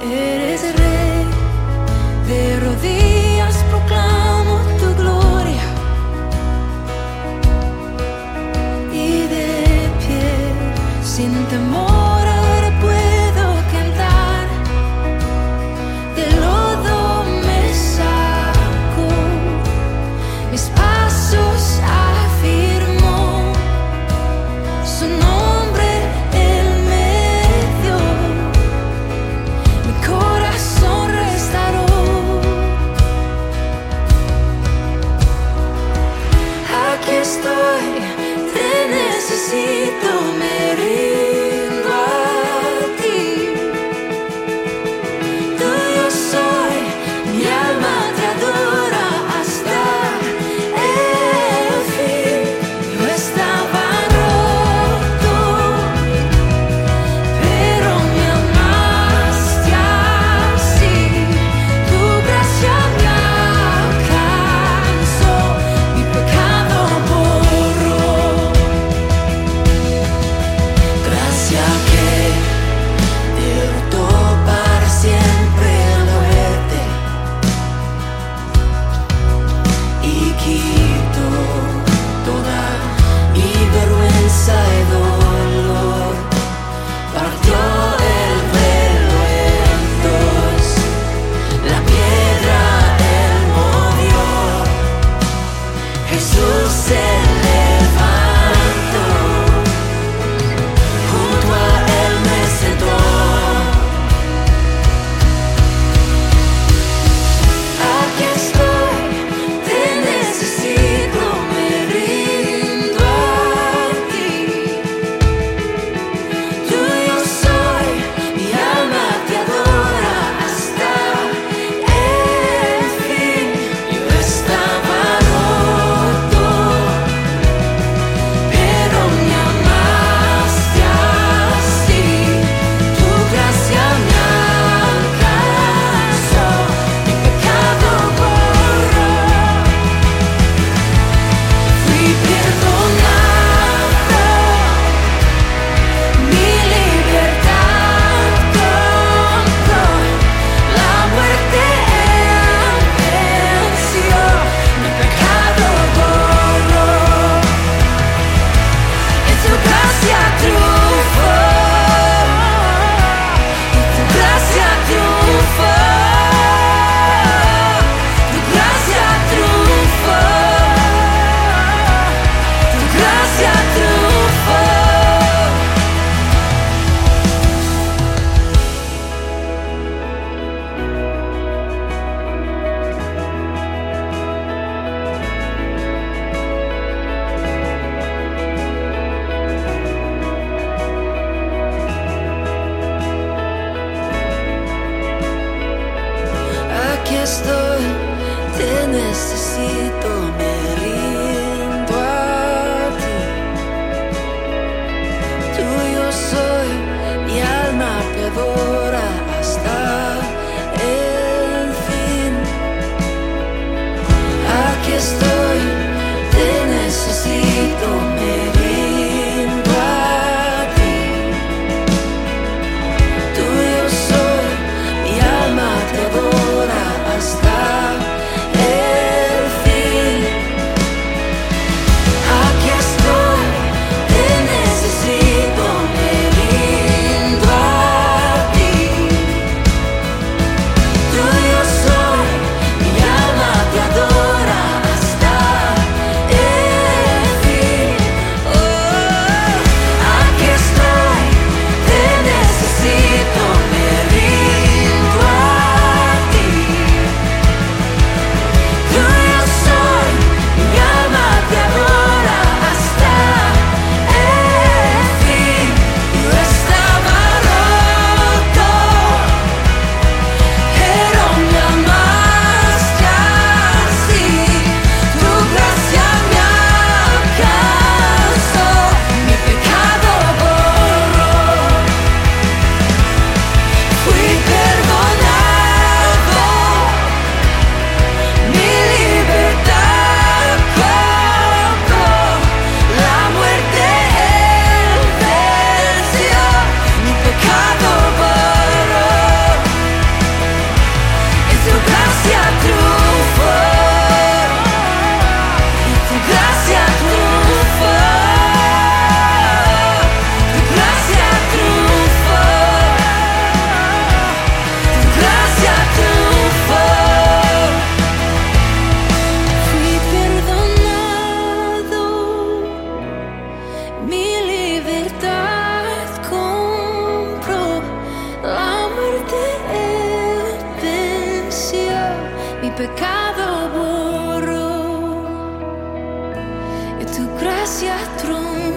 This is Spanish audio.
Eres rey, de rodillas proclamo tu gloria y de pie sin temor. Mis kindness to see. pecado borró y tu gracia tronó.